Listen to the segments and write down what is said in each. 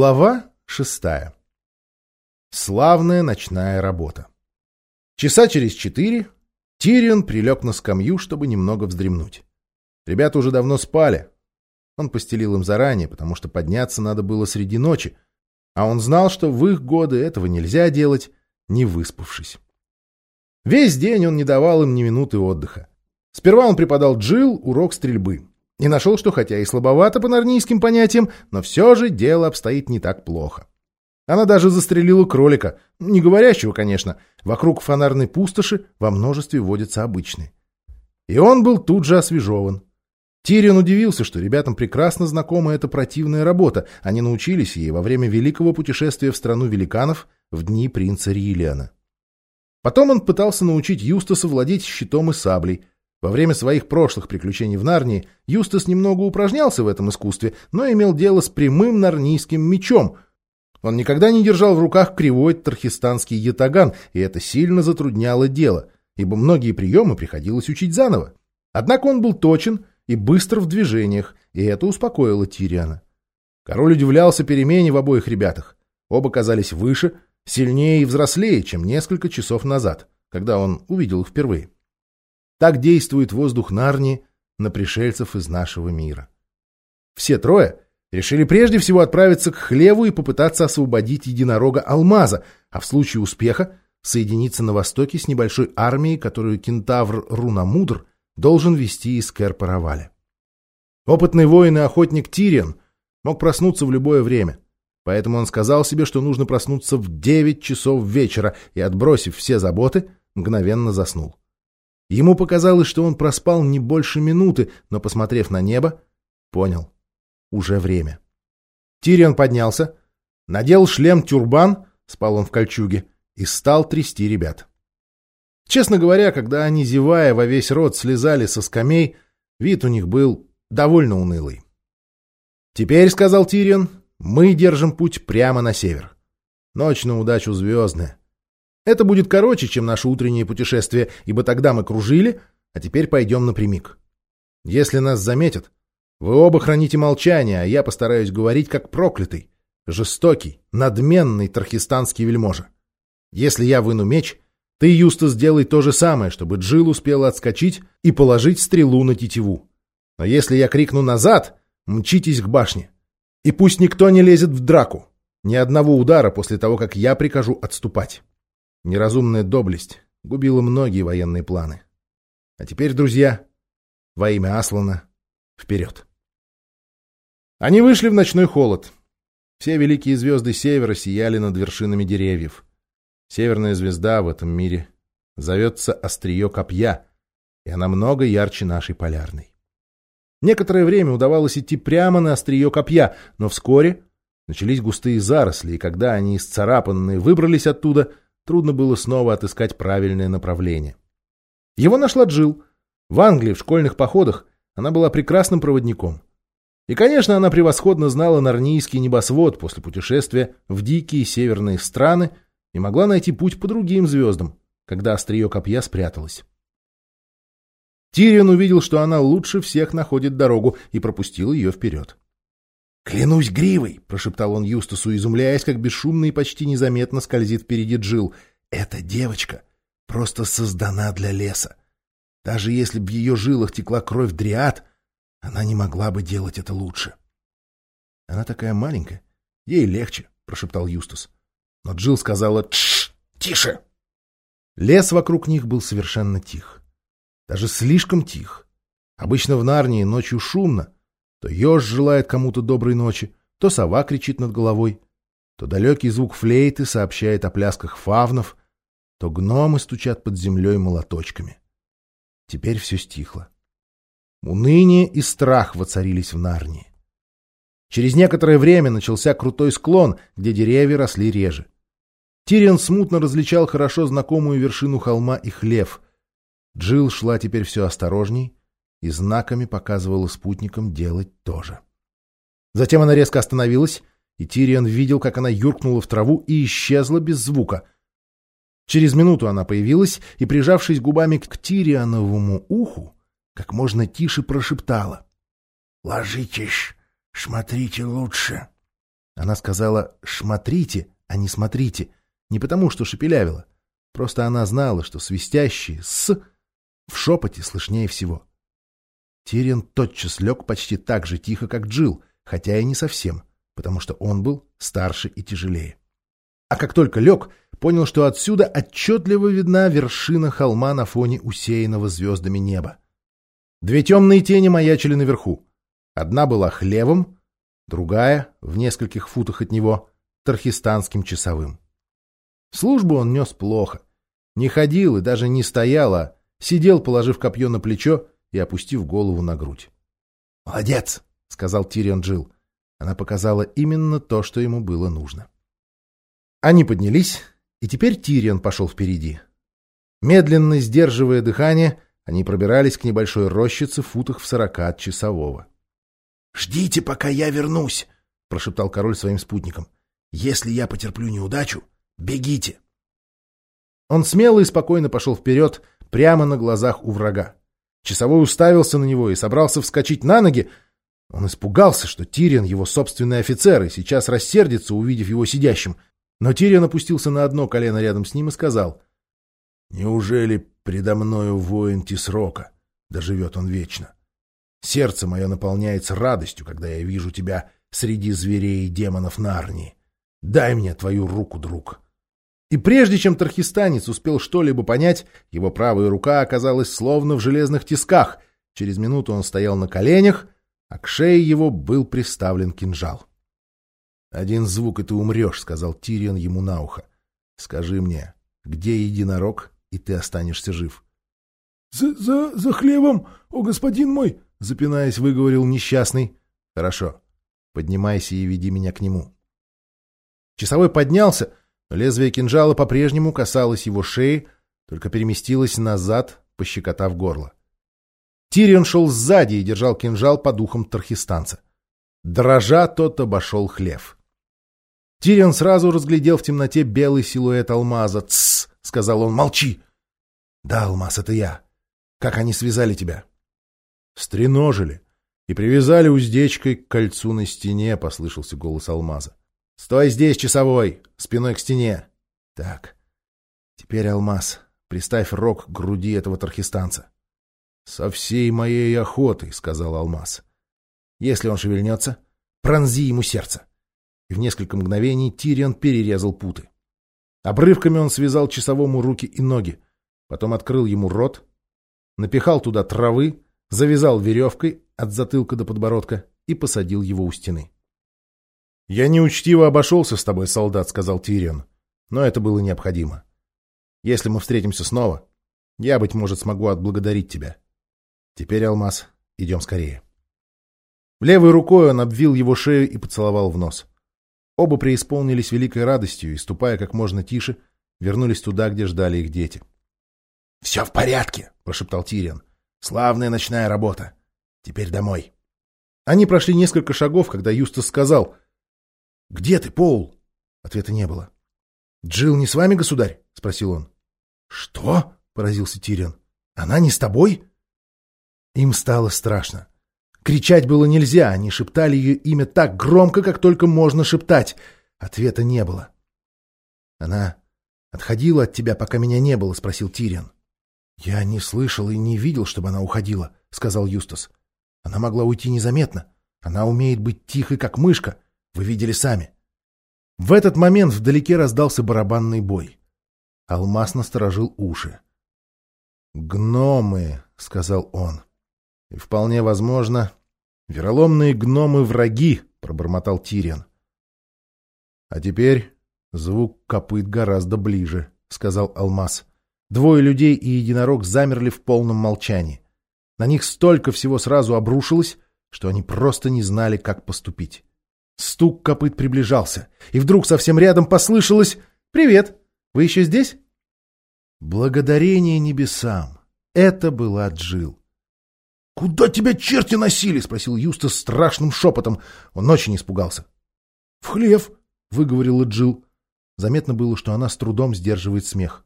Глава шестая. Славная ночная работа. Часа через четыре Тирион прилег на скамью, чтобы немного вздремнуть. Ребята уже давно спали. Он постелил им заранее, потому что подняться надо было среди ночи, а он знал, что в их годы этого нельзя делать, не выспавшись. Весь день он не давал им ни минуты отдыха. Сперва он преподал Джил урок стрельбы и нашел, что хотя и слабовато по нарнийским понятиям, но все же дело обстоит не так плохо. Она даже застрелила кролика, не говорящего, конечно. Вокруг фонарной пустоши во множестве водятся обычные. И он был тут же освежеван. Тирион удивился, что ребятам прекрасно знакома эта противная работа. Они научились ей во время великого путешествия в страну великанов в дни принца Риллиана. Потом он пытался научить Юстаса владеть щитом и саблей, во время своих прошлых приключений в Нарнии Юстас немного упражнялся в этом искусстве, но имел дело с прямым нарнийским мечом. Он никогда не держал в руках кривой тархистанский ятаган, и это сильно затрудняло дело, ибо многие приемы приходилось учить заново. Однако он был точен и быстр в движениях, и это успокоило Тириана. Король удивлялся перемене в обоих ребятах. Оба казались выше, сильнее и взрослее, чем несколько часов назад, когда он увидел их впервые. Так действует воздух Нарнии на пришельцев из нашего мира. Все трое решили прежде всего отправиться к хлеву и попытаться освободить единорога Алмаза, а в случае успеха соединиться на востоке с небольшой армией, которую кентавр Рунамудр должен вести из Керпараваля. Опытный воин и охотник Тириан мог проснуться в любое время, поэтому он сказал себе, что нужно проснуться в девять часов вечера и, отбросив все заботы, мгновенно заснул. Ему показалось, что он проспал не больше минуты, но, посмотрев на небо, понял — уже время. Тирион поднялся, надел шлем-тюрбан, спал он в кольчуге, и стал трясти ребят. Честно говоря, когда они, зевая во весь рот, слезали со скамей, вид у них был довольно унылый. «Теперь, — сказал Тирион, — мы держим путь прямо на север. Ночь на удачу звездная. Это будет короче, чем наше утреннее путешествие, ибо тогда мы кружили, а теперь пойдем напрямик. Если нас заметят, вы оба храните молчание, а я постараюсь говорить как проклятый, жестокий, надменный тархистанский вельможа. Если я выну меч, ты, Юстас, сделай то же самое, чтобы Джил успела отскочить и положить стрелу на тетиву. Но если я крикну «назад», мчитесь к башне. И пусть никто не лезет в драку. Ни одного удара после того, как я прикажу отступать. Неразумная доблесть губила многие военные планы. А теперь, друзья, во имя Аслана, вперед! Они вышли в ночной холод. Все великие звезды Севера сияли над вершинами деревьев. Северная звезда в этом мире зовется Острие Копья, и она много ярче нашей полярной. Некоторое время удавалось идти прямо на острие копья, но вскоре начались густые заросли, и когда они исцарапанные выбрались оттуда, трудно было снова отыскать правильное направление. Его нашла Джил. В Англии в школьных походах она была прекрасным проводником. И, конечно, она превосходно знала нарнийский небосвод после путешествия в дикие северные страны и могла найти путь по другим звездам, когда острие копья спряталось. Тирион увидел, что она лучше всех находит дорогу, и пропустил ее вперед. «Клянусь гривой!» — прошептал он Юстасу, изумляясь, как бесшумно и почти незаметно скользит впереди Джил. «Эта девочка просто создана для леса. Даже если б в ее жилах текла кровь дриад, она не могла бы делать это лучше». «Она такая маленькая, ей легче», — прошептал Юстас. Но Джил сказала «Тш! Тише!» Лес вокруг них был совершенно тих. Даже слишком тих. Обычно в Нарнии ночью шумно — то еж желает кому-то доброй ночи, то сова кричит над головой, то далекий звук флейты сообщает о плясках фавнов, то гномы стучат под землей молоточками. Теперь все стихло. Уныние и страх воцарились в Нарнии. Через некоторое время начался крутой склон, где деревья росли реже. Тирион смутно различал хорошо знакомую вершину холма и хлев. Джил шла теперь все осторожней, и знаками показывала спутникам делать то же. Затем она резко остановилась, и Тирион видел, как она юркнула в траву и исчезла без звука. Через минуту она появилась и, прижавшись губами к Тирионовому уху, как можно тише прошептала. — Ложитесь, смотрите лучше. Она сказала «шмотрите», а не «смотрите», не потому что шепелявила. Просто она знала, что свистящие «с» в шепоте слышнее всего. Тириан тотчас лег почти так же тихо, как Джил, хотя и не совсем, потому что он был старше и тяжелее. А как только лег, понял, что отсюда отчетливо видна вершина холма на фоне усеянного звездами неба. Две темные тени маячили наверху. Одна была хлевом, другая, в нескольких футах от него, тархистанским часовым. Службу он нес плохо. Не ходил и даже не стоял, а сидел, положив копье на плечо и опустив голову на грудь. «Молодец!» — сказал Тирион Джил. Она показала именно то, что ему было нужно. Они поднялись, и теперь Тирион пошел впереди. Медленно сдерживая дыхание, они пробирались к небольшой рощице в футах в сорока от часового. — Ждите, пока я вернусь, — прошептал король своим спутникам. — Если я потерплю неудачу, бегите. Он смело и спокойно пошел вперед, прямо на глазах у врага. Часовой уставился на него и собрался вскочить на ноги. Он испугался, что Тириан его собственный офицер, и сейчас рассердится, увидев его сидящим — но Тириан опустился на одно колено рядом с ним и сказал, «Неужели предо мною воин Тисрока? Доживет он вечно. Сердце мое наполняется радостью, когда я вижу тебя среди зверей и демонов Нарнии. Дай мне твою руку, друг». И прежде чем тархистанец успел что-либо понять, его правая рука оказалась словно в железных тисках. Через минуту он стоял на коленях, а к шее его был приставлен кинжал. «Один звук, и ты умрешь», — сказал Тирион ему на ухо. «Скажи мне, где единорог, и ты останешься жив?» «За, за, за хлебом, о господин мой!» — запинаясь, выговорил несчастный. «Хорошо. Поднимайся и веди меня к нему». Часовой поднялся, лезвие кинжала по-прежнему касалось его шеи, только переместилось назад, пощекотав горло. Тирион шел сзади и держал кинжал по духам тархистанца. Дрожа, тот обошел хлев. Тирион сразу разглядел в темноте белый силуэт алмаза. «Тссс!» — сказал он. «Молчи!» «Да, алмаз, это я. Как они связали тебя?» «Стреножили и привязали уздечкой к кольцу на стене», — послышался голос алмаза. «Стой здесь, часовой, спиной к стене!» «Так, теперь алмаз. Приставь рог к груди этого тархистанца». «Со всей моей охотой», — сказал алмаз. «Если он шевельнется, пронзи ему сердце» и в несколько мгновений Тирион перерезал путы. Обрывками он связал часовому руки и ноги, потом открыл ему рот, напихал туда травы, завязал веревкой от затылка до подбородка и посадил его у стены. «Я неучтиво обошелся с тобой, солдат», — сказал Тирион, — «но это было необходимо. Если мы встретимся снова, я, быть может, смогу отблагодарить тебя. Теперь, Алмаз, идем скорее». Левой рукой он обвил его шею и поцеловал в нос. Оба преисполнились великой радостью и, ступая как можно тише, вернулись туда, где ждали их дети. — Все в порядке, — прошептал Тириан. — Славная ночная работа. Теперь домой. Они прошли несколько шагов, когда Юстас сказал. — Где ты, Поул? Ответа не было. — Джилл не с вами, государь? — спросил он. — Что? — поразился Тириан. — Она не с тобой? Им стало страшно. Кричать было нельзя, они шептали ее имя так громко, как только можно шептать. Ответа не было. «Она отходила от тебя, пока меня не было?» — спросил Тириан. «Я не слышал и не видел, чтобы она уходила», — сказал Юстас. «Она могла уйти незаметно. Она умеет быть тихой, как мышка. Вы видели сами». В этот момент вдалеке раздался барабанный бой. Алмаз насторожил уши. «Гномы», — сказал он. И вполне возможно, вероломные гномы-враги, — пробормотал Тириан. — А теперь звук копыт гораздо ближе, — сказал Алмаз. Двое людей и единорог замерли в полном молчании. На них столько всего сразу обрушилось, что они просто не знали, как поступить. Стук копыт приближался, и вдруг совсем рядом послышалось «Привет! Вы еще здесь?» Благодарение небесам! Это была Джил. «Куда тебя черти носили?» — спросил Юстас страшным шепотом. Он очень испугался. «В хлев», — выговорила Джил. Заметно было, что она с трудом сдерживает смех.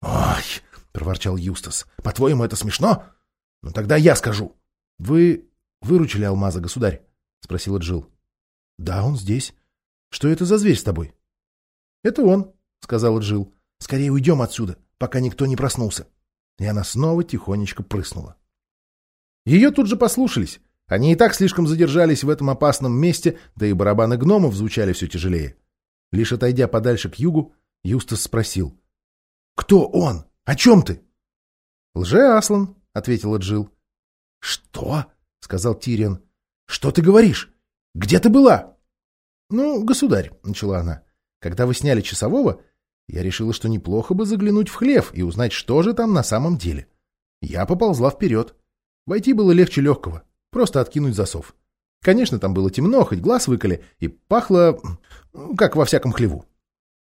«Ой!» — проворчал Юстас. «По-твоему, это смешно? Ну тогда я скажу». «Вы выручили алмаза, государь?» — спросила Джил. «Да, он здесь. Что это за зверь с тобой? — Это он, — сказала Джил. Скорее уйдем отсюда, пока никто не проснулся. И она снова тихонечко прыснула. Ее тут же послушались. Они и так слишком задержались в этом опасном месте, да и барабаны гномов звучали все тяжелее. Лишь отойдя подальше к югу, Юстас спросил. — Кто он? О чем ты? — Лже-Аслан, — ответила Джил. Что? — сказал Тириан. — Что ты говоришь? Где ты была? — Ну, государь, — начала она, — когда вы сняли часового, я решила, что неплохо бы заглянуть в хлев и узнать, что же там на самом деле. Я поползла вперед. Войти было легче легкого. Просто откинуть засов. Конечно, там было темно, хоть глаз выколи, и пахло, как во всяком хлеву.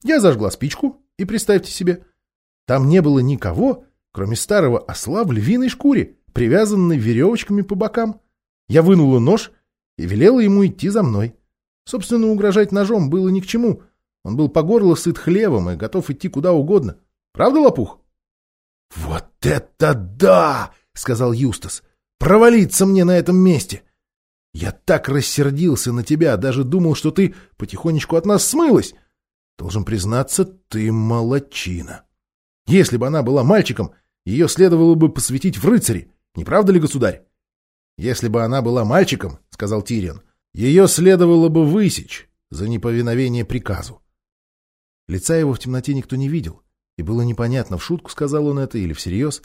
Я зажгла спичку, и представьте себе, там не было никого, кроме старого осла в львиной шкуре, привязанной веревочками по бокам. Я вынула нож и велела ему идти за мной. Собственно, угрожать ножом было ни к чему. Он был по горло сыт хлебом и готов идти куда угодно. Правда, лопух? — Вот это да! — сказал Юстас. — Провалиться мне на этом месте! Я так рассердился на тебя, даже думал, что ты потихонечку от нас смылась. Должен признаться, ты молочина. Если бы она была мальчиком, ее следовало бы посвятить в рыцари. Не правда ли, государь? Если бы она была мальчиком, — сказал Тирион, — ее следовало бы высечь за неповиновение приказу. Лица его в темноте никто не видел, и было непонятно, в шутку сказал он это или всерьез.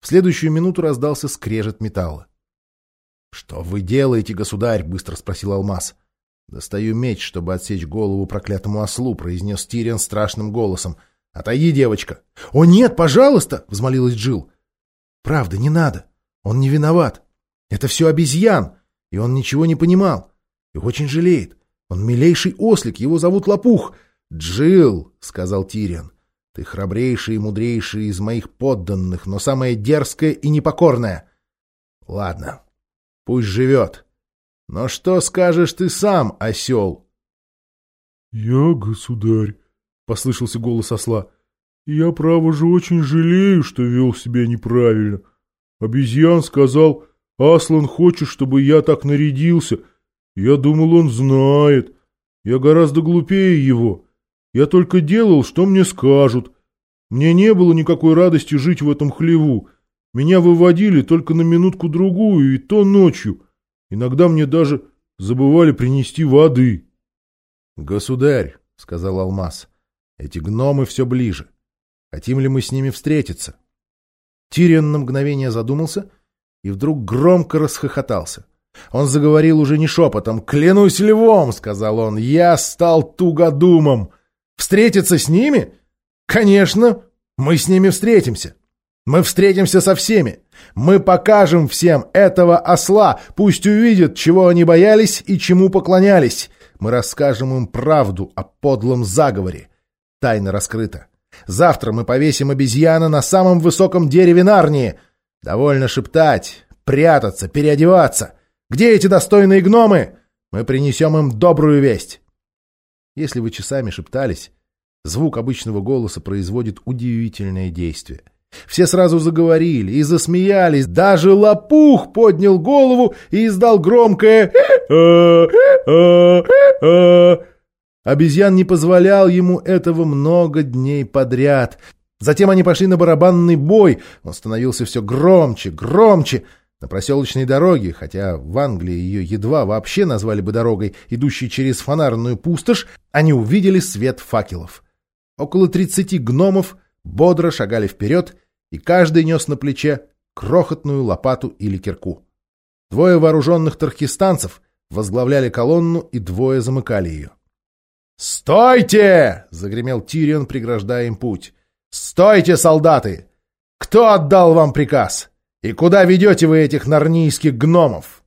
В следующую минуту раздался скрежет металла. — Что вы делаете, государь? — быстро спросил Алмаз. — Достаю меч, чтобы отсечь голову проклятому ослу, — произнес Тириан страшным голосом. — Отойди, девочка. — О, нет, пожалуйста! — взмолилась Джил. Правда, не надо. Он не виноват. Это все обезьян, и он ничего не понимал. И очень жалеет. Он милейший ослик, его зовут Лопух. — Джил, сказал Тириан, — ты храбрейший и мудрейший из моих подданных, но самая дерзкая и непокорная. Ладно, пусть живет. Но что скажешь ты сам, осел? — Я, государь, — послышался голос осла, — я, право же, очень жалею, что вел себя неправильно. Обезьян сказал, Аслан хочет, чтобы я так нарядился. Я думал, он знает. Я гораздо глупее его. Я только делал, что мне скажут. Мне не было никакой радости жить в этом хлеву. Меня выводили только на минутку-другую, и то ночью. Иногда мне даже забывали принести воды. — Государь, — сказал Алмаз, — эти гномы все ближе. Хотим ли мы с ними встретиться? Тирион на мгновение задумался и вдруг громко расхохотался. Он заговорил уже не шепотом. «Клянусь львом!» — сказал он. «Я стал тугодумом!» Встретиться с ними? Конечно, мы с ними встретимся. Мы встретимся со всеми. Мы покажем всем этого осла. Пусть увидят, чего они боялись и чему поклонялись. Мы расскажем им правду о подлом заговоре. Тайна раскрыта. Завтра мы повесим обезьяна на самом высоком дереве Нарнии. Довольно шептать, прятаться, переодеваться. Где эти достойные гномы? Мы принесем им добрую весть. Если вы часами шептались, звук обычного голоса производит удивительное действие. Все сразу заговорили и засмеялись. Даже лопух поднял голову и издал громкое Обезьян не позволял ему этого много дней подряд. Затем они пошли на барабанный бой. Он становился все громче, громче. На проселочной дороге, хотя в Англии ее едва вообще назвали бы дорогой, идущей через фонарную пустошь, они увидели свет факелов. Около тридцати гномов бодро шагали вперед, и каждый нес на плече крохотную лопату или кирку. Двое вооруженных тархистанцев возглавляли колонну, и двое замыкали ее. «Стойте!» — загремел Тирион, преграждая им путь. «Стойте, солдаты! Кто отдал вам приказ?» И куда ведете вы этих нарнийских гномов?